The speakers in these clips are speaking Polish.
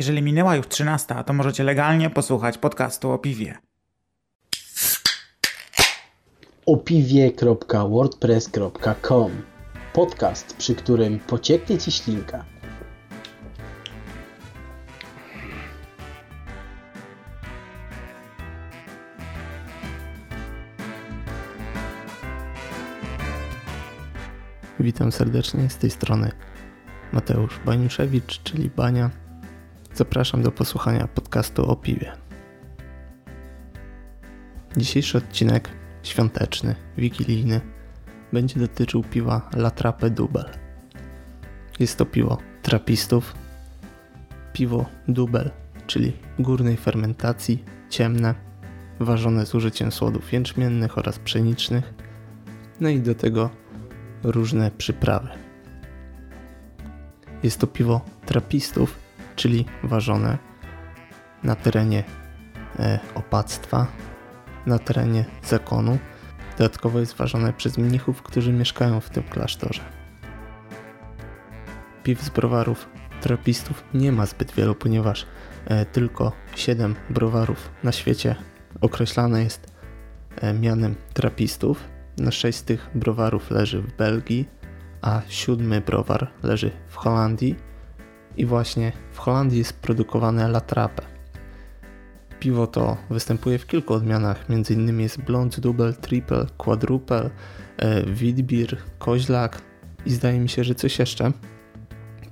Jeżeli minęła już 13, to możecie legalnie posłuchać podcastu o piwie. opiwie.wordpress.com Podcast, przy którym pocieknie Ci ślinka. Witam serdecznie z tej strony Mateusz Baniuszewicz, czyli Bania. Zapraszam do posłuchania podcastu o piwie. Dzisiejszy odcinek świąteczny, wigilijny będzie dotyczył piwa La Trappe Dubel. Jest to piwo trapistów, piwo Dubel, czyli górnej fermentacji, ciemne, ważone z użyciem słodów jęczmiennych oraz pszenicznych, no i do tego różne przyprawy. Jest to piwo trapistów, czyli ważone na terenie e, opactwa, na terenie zakonu. Dodatkowo jest ważone przez mnichów, którzy mieszkają w tym klasztorze. Piw z browarów trapistów nie ma zbyt wielu, ponieważ e, tylko 7 browarów na świecie określane jest e, mianem trapistów. Na 6 z tych browarów leży w Belgii, a siódmy browar leży w Holandii i właśnie w Holandii jest produkowane La Trappe. Piwo to występuje w kilku odmianach, m.in. jest Blond Double, Triple, Quadruple, e, Witbier, Koźlak i zdaje mi się, że coś jeszcze.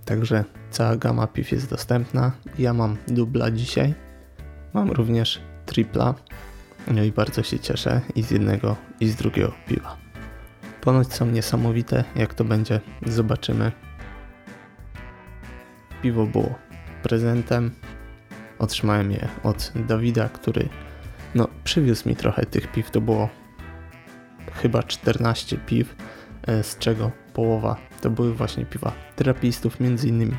Także cała gama piw jest dostępna. Ja mam dubla dzisiaj. Mam również tripla. No i bardzo się cieszę i z jednego i z drugiego piwa. Ponoć są niesamowite, jak to będzie, zobaczymy. Piwo było prezentem. Otrzymałem je od Dawida, który no, przywiózł mi trochę tych piw. To było chyba 14 piw, e, z czego połowa to były właśnie piwa terapistów, między innymi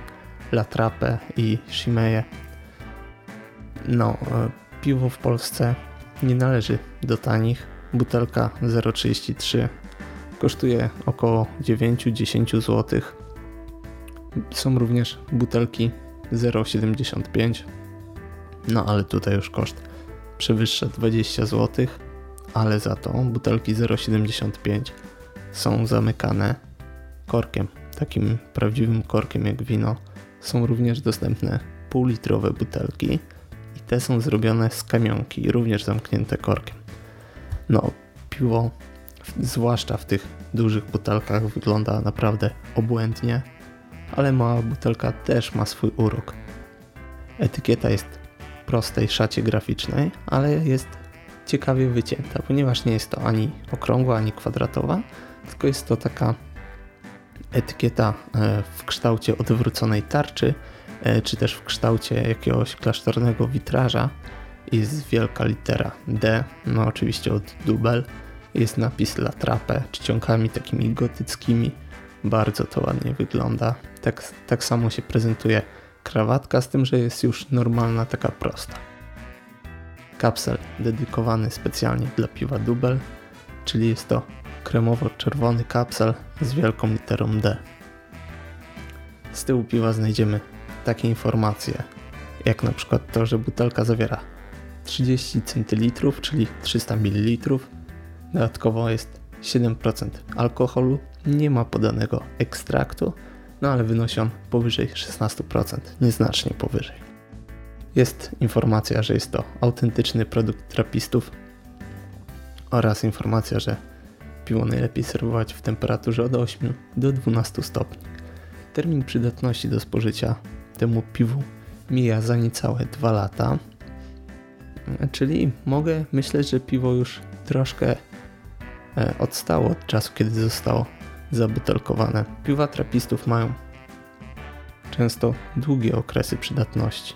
Latrape i Shimeje. No, e, piwo w Polsce nie należy do tanich. Butelka 0,33 kosztuje około 9-10 zł. Są również butelki 0,75 no ale tutaj już koszt przewyższa 20 zł, ale za to butelki 0,75 są zamykane korkiem, takim prawdziwym korkiem jak wino. Są również dostępne półlitrowe butelki i te są zrobione z kamionki, również zamknięte korkiem. No, piwo, zwłaszcza w tych dużych butelkach, wygląda naprawdę obłędnie, ale mała butelka też ma swój urok. Etykieta jest prostej szacie graficznej, ale jest ciekawie wycięta, ponieważ nie jest to ani okrągła, ani kwadratowa, tylko jest to taka etykieta e, w kształcie odwróconej tarczy, e, czy też w kształcie jakiegoś klasztornego witraża. Jest wielka litera D, no oczywiście od dubel. Jest napis La Trappe czcionkami takimi gotyckimi. Bardzo to ładnie wygląda. Tak, tak samo się prezentuje krawatka, z tym, że jest już normalna, taka prosta. Kapsel dedykowany specjalnie dla piwa Dubel, czyli jest to kremowo-czerwony kapsel z wielką literą D. Z tyłu piwa znajdziemy takie informacje, jak na przykład to, że butelka zawiera 30 centylitrów, czyli 300 ml. Dodatkowo jest 7% alkoholu, nie ma podanego ekstraktu, no ale wynosi on powyżej 16%, nieznacznie powyżej. Jest informacja, że jest to autentyczny produkt trapistów oraz informacja, że piwo najlepiej serwować w temperaturze od 8 do 12 stopni. Termin przydatności do spożycia temu piwu mija za niecałe 2 lata, czyli mogę myśleć, że piwo już troszkę e, odstało od czasu, kiedy zostało zabutelkowane. Piwa trapistów mają często długie okresy przydatności.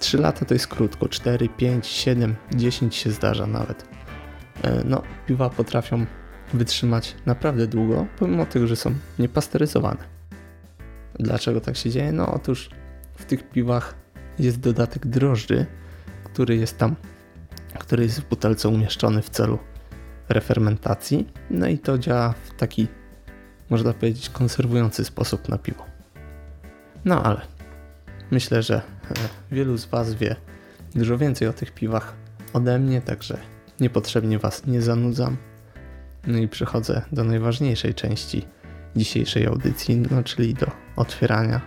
3 lata to jest krótko, 4, 5, 7, 10 się zdarza nawet. E, no, piwa potrafią wytrzymać naprawdę długo, pomimo tego, że są niepasteryzowane. Dlaczego tak się dzieje? No otóż w tych piwach jest dodatek drożdży, który jest tam, który jest w butelce umieszczony w celu refermentacji. No i to działa w taki można powiedzieć, konserwujący sposób na piwo. No ale myślę, że wielu z Was wie dużo więcej o tych piwach ode mnie, także niepotrzebnie Was nie zanudzam. No i przechodzę do najważniejszej części dzisiejszej audycji, no czyli do otwierania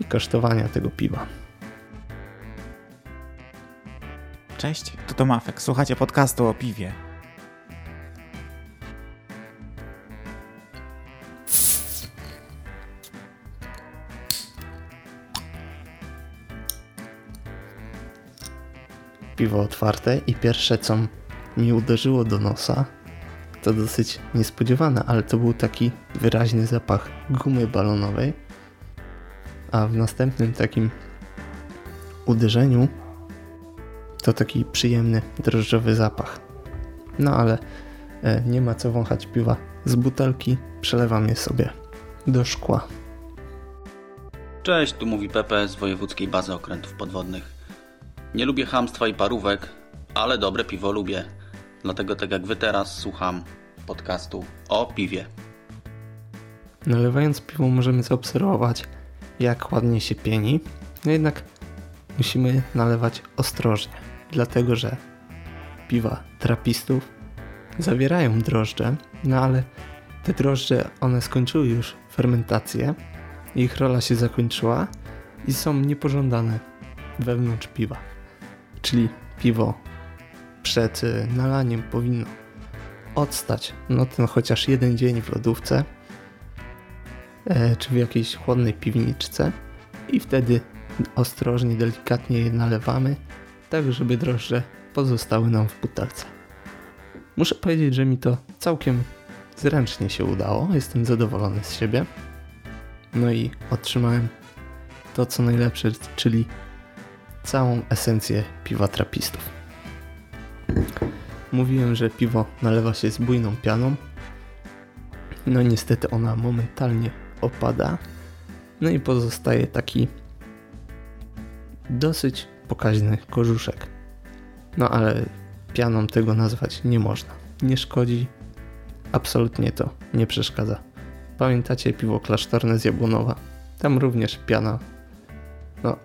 i kosztowania tego piwa. Cześć, to Tomafek. Słuchacie podcastu o piwie. Piwo otwarte i pierwsze co mi uderzyło do nosa to dosyć niespodziewane, ale to był taki wyraźny zapach gumy balonowej, a w następnym takim uderzeniu to taki przyjemny drożdżowy zapach. No ale e, nie ma co wąchać piwa z butelki, przelewam je sobie do szkła. Cześć, tu mówi Pepe z Wojewódzkiej Bazy Okrętów Podwodnych. Nie lubię hamstwa i parówek, ale dobre piwo lubię. Dlatego tak jak wy teraz słucham podcastu o piwie. Nalewając piwo możemy zaobserwować jak ładnie się pieni, no jednak musimy nalewać ostrożnie, dlatego że piwa trapistów zawierają drożdże, no ale te drożdże one skończyły już fermentację, ich rola się zakończyła i są niepożądane wewnątrz piwa. Czyli piwo przed y, nalaniem powinno odstać no ten chociaż jeden dzień w lodówce e, czy w jakiejś chłodnej piwniczce i wtedy ostrożnie, delikatnie je nalewamy, tak żeby drożdże pozostały nam w butelce. Muszę powiedzieć, że mi to całkiem zręcznie się udało. Jestem zadowolony z siebie. No i otrzymałem to, co najlepsze, czyli całą esencję piwa trapistów. Mówiłem, że piwo nalewa się z bujną pianą. No niestety ona momentalnie opada. No i pozostaje taki dosyć pokaźny korzuszek. No ale pianą tego nazwać nie można. Nie szkodzi, absolutnie to nie przeszkadza. Pamiętacie piwo klasztorne z Jabłonowa? Tam również piana. No,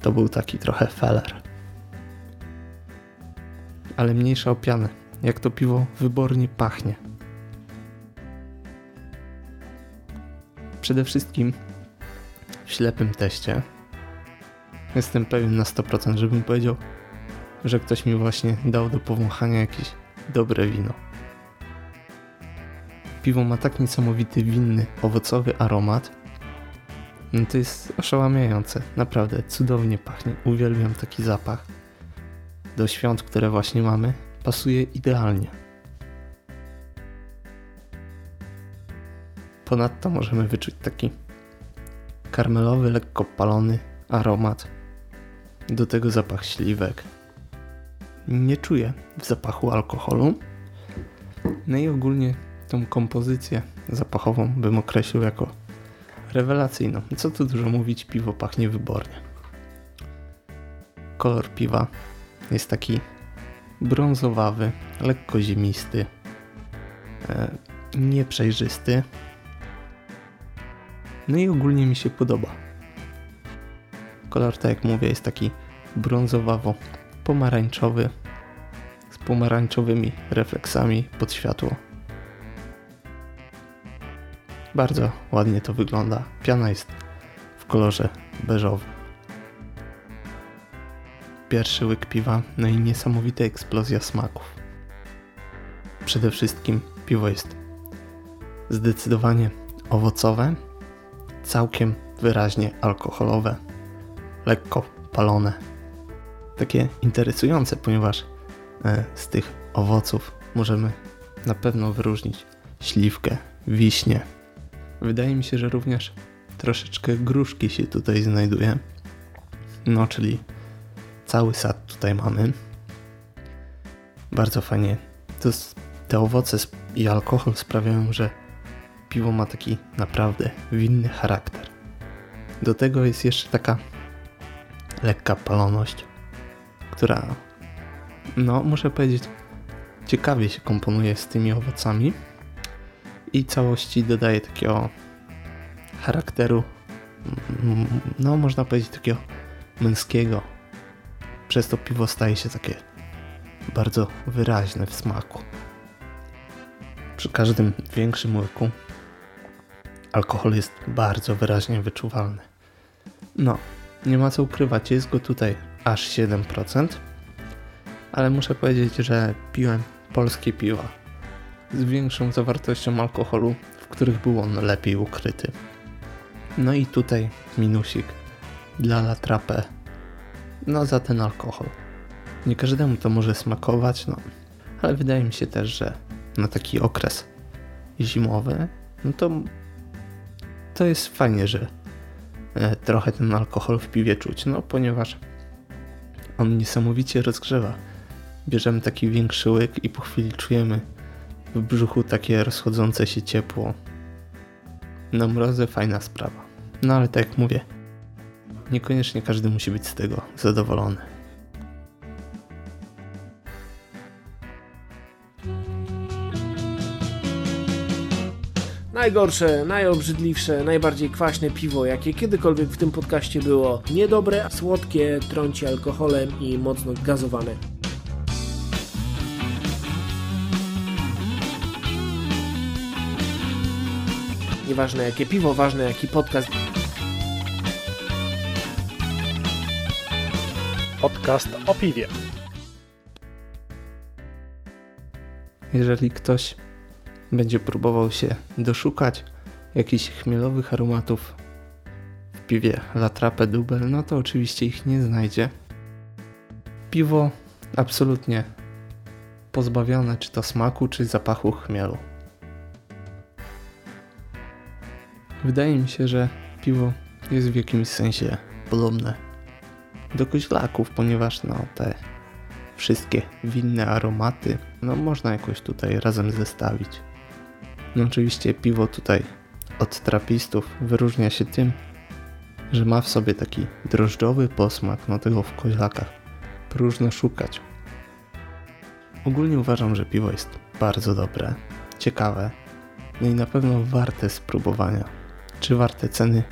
to był taki trochę feller. Ale mniejsza o pianę. Jak to piwo wybornie pachnie. Przede wszystkim w ślepym teście jestem pewien na 100%, żebym powiedział, że ktoś mi właśnie dał do powąchania jakieś dobre wino. Piwo ma tak niesamowity winny, owocowy aromat. No to jest oszałamiające, naprawdę cudownie pachnie. Uwielbiam taki zapach. Do świąt, które właśnie mamy, pasuje idealnie. Ponadto możemy wyczuć taki karmelowy, lekko palony aromat. Do tego zapach śliwek. Nie czuję w zapachu alkoholu. No i ogólnie tą kompozycję zapachową bym określił jako rewelacyjną. Co tu dużo mówić, piwo pachnie wybornie. Kolor piwa jest taki brązowawy, lekko ziemisty, e, nieprzejrzysty. No i ogólnie mi się podoba. Kolor, tak jak mówię, jest taki brązowawo-pomarańczowy z pomarańczowymi refleksami pod światło. Bardzo ładnie to wygląda. Piana jest w kolorze beżowym. Pierwszy łyk piwa, no i niesamowita eksplozja smaków. Przede wszystkim piwo jest zdecydowanie owocowe, całkiem wyraźnie alkoholowe, lekko palone. Takie interesujące, ponieważ e, z tych owoców możemy na pewno wyróżnić śliwkę, wiśnie. Wydaje mi się, że również troszeczkę gruszki się tutaj znajduje. No, czyli cały sad tutaj mamy. Bardzo fajnie. To te owoce i alkohol sprawiają, że piwo ma taki naprawdę winny charakter. Do tego jest jeszcze taka lekka paloność, która, no muszę powiedzieć, ciekawie się komponuje z tymi owocami i całości dodaje takiego charakteru, mm, no można powiedzieć takiego męskiego. Przez to piwo staje się takie bardzo wyraźne w smaku. Przy każdym większym łyku alkohol jest bardzo wyraźnie wyczuwalny. No, nie ma co ukrywać, jest go tutaj aż 7%, ale muszę powiedzieć, że piłem polskie piwa z większą zawartością alkoholu, w których był on lepiej ukryty. No i tutaj minusik dla Latrapę, no za ten alkohol. Nie każdemu to może smakować, no, ale wydaje mi się też, że na taki okres zimowy, no to to jest fajnie, że e, trochę ten alkohol w piwie czuć, no ponieważ on niesamowicie rozgrzewa. Bierzemy taki większy łyk i po chwili czujemy w brzuchu takie rozchodzące się ciepło. Na mrozy fajna sprawa. No ale tak jak mówię, niekoniecznie każdy musi być z tego zadowolony. Najgorsze, najobrzydliwsze, najbardziej kwaśne piwo, jakie kiedykolwiek w tym podcaście było. Niedobre, słodkie, trąci alkoholem i mocno gazowane. Nieważne jakie piwo, ważne jaki podcast. Podcast o piwie. Jeżeli ktoś będzie próbował się doszukać jakichś chmielowych aromatów w piwie Latrape Dubel, no to oczywiście ich nie znajdzie. Piwo absolutnie pozbawione czy to smaku, czy zapachu chmielu. Wydaje mi się, że piwo jest w jakimś sensie podobne do koźlaków, ponieważ no te wszystkie winne aromaty, no można jakoś tutaj razem zestawić. No oczywiście piwo tutaj od trapistów wyróżnia się tym, że ma w sobie taki drożdżowy posmak, no tego w koźlakach próżno szukać. Ogólnie uważam, że piwo jest bardzo dobre, ciekawe, no i na pewno warte spróbowania. Czy warte ceny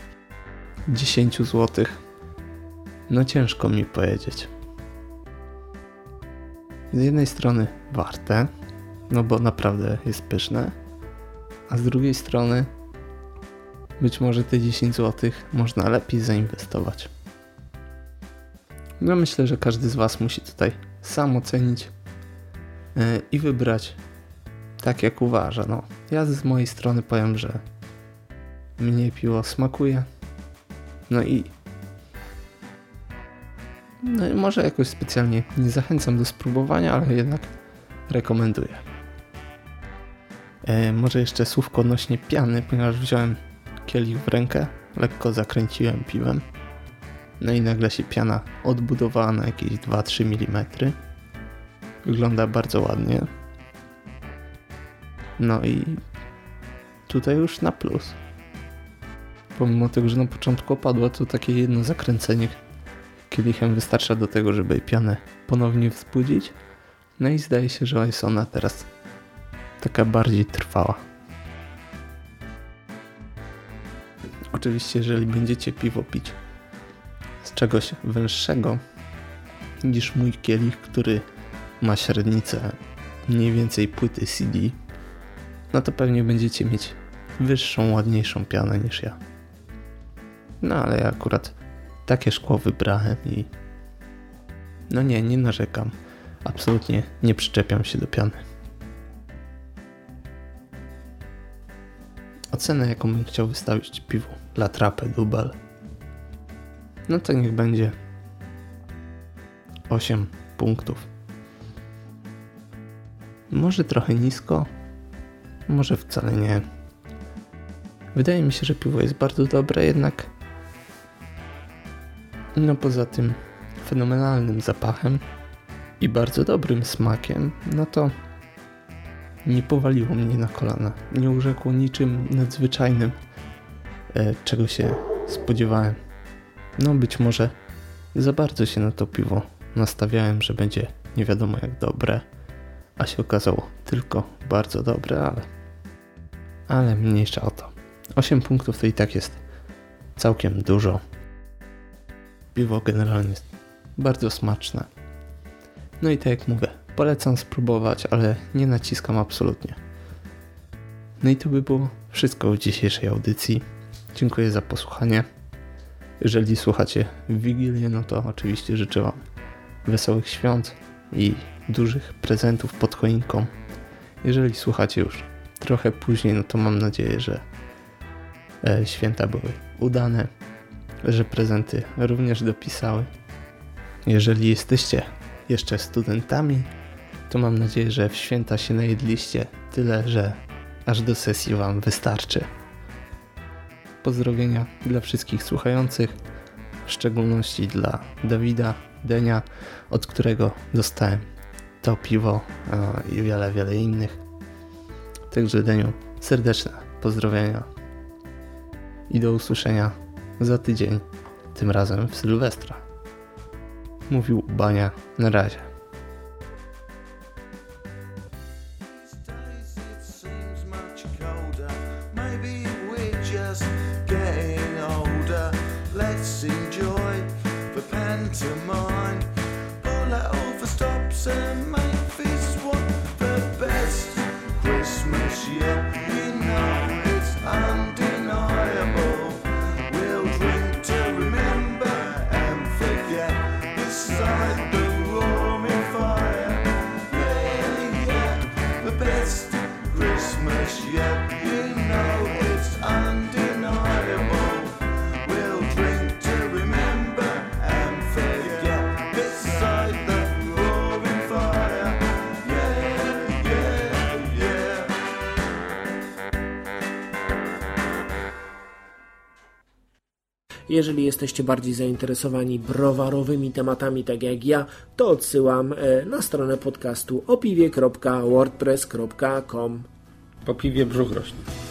10 zł? No ciężko mi powiedzieć. Z jednej strony warte, no bo naprawdę jest pyszne, a z drugiej strony być może te 10 zł można lepiej zainwestować. No myślę, że każdy z Was musi tutaj sam ocenić yy, i wybrać tak jak uważa. No, ja z mojej strony powiem, że mnie piło smakuje. No i no i może jakoś specjalnie nie zachęcam do spróbowania, ale jednak rekomenduję. E, może jeszcze słówko odnośnie piany, ponieważ wziąłem kielich w rękę, lekko zakręciłem piwem. No i nagle się piana odbudowała na jakieś 2-3 mm. Wygląda bardzo ładnie. No i tutaj już na plus. Pomimo tego, że na początku opadło, to takie jedno zakręcenie kielichem wystarcza do tego, żeby pianę ponownie wzbudzić. No i zdaje się, że jest ona teraz taka bardziej trwała. Oczywiście, jeżeli będziecie piwo pić z czegoś węższego niż mój kielich, który ma średnicę mniej więcej płyty CD, no to pewnie będziecie mieć wyższą, ładniejszą pianę niż ja. No ale ja akurat takie szkło wybrałem i no nie, nie narzekam. Absolutnie nie przyczepiam się do piany. Ocenę, jaką bym chciał wystawić piwu La Trappe Dubal. No to niech będzie 8 punktów. Może trochę nisko, może wcale nie. Wydaje mi się, że piwo jest bardzo dobre, jednak no poza tym fenomenalnym zapachem i bardzo dobrym smakiem, no to nie powaliło mnie na kolana. Nie urzekło niczym nadzwyczajnym, e, czego się spodziewałem. No być może za bardzo się na to piwo nastawiałem, że będzie nie wiadomo jak dobre, a się okazało tylko bardzo dobre, ale, ale mniejsza o to. 8 punktów to i tak jest całkiem dużo piwo generalnie jest bardzo smaczne. No i tak jak mówię, polecam spróbować, ale nie naciskam absolutnie. No i to by było wszystko w dzisiejszej audycji. Dziękuję za posłuchanie. Jeżeli słuchacie w Wigilię, no to oczywiście życzę Wam wesołych świąt i dużych prezentów pod choinką. Jeżeli słuchacie już trochę później, no to mam nadzieję, że e, święta były udane, że prezenty również dopisały. Jeżeli jesteście jeszcze studentami, to mam nadzieję, że w święta się najedliście tyle, że aż do sesji Wam wystarczy. Pozdrowienia dla wszystkich słuchających, w szczególności dla Dawida, Denia, od którego dostałem to piwo i wiele, wiele innych. Także Deniu, serdeczne pozdrowienia i do usłyszenia za tydzień, tym razem w Sylwestra. Mówił Bania na razie. days it seems much colder. Maybe Jeżeli jesteście bardziej zainteresowani browarowymi tematami, tak jak ja, to odsyłam e, na stronę podcastu opiwie.wordpress.com. Po piwie brzuch rośnie.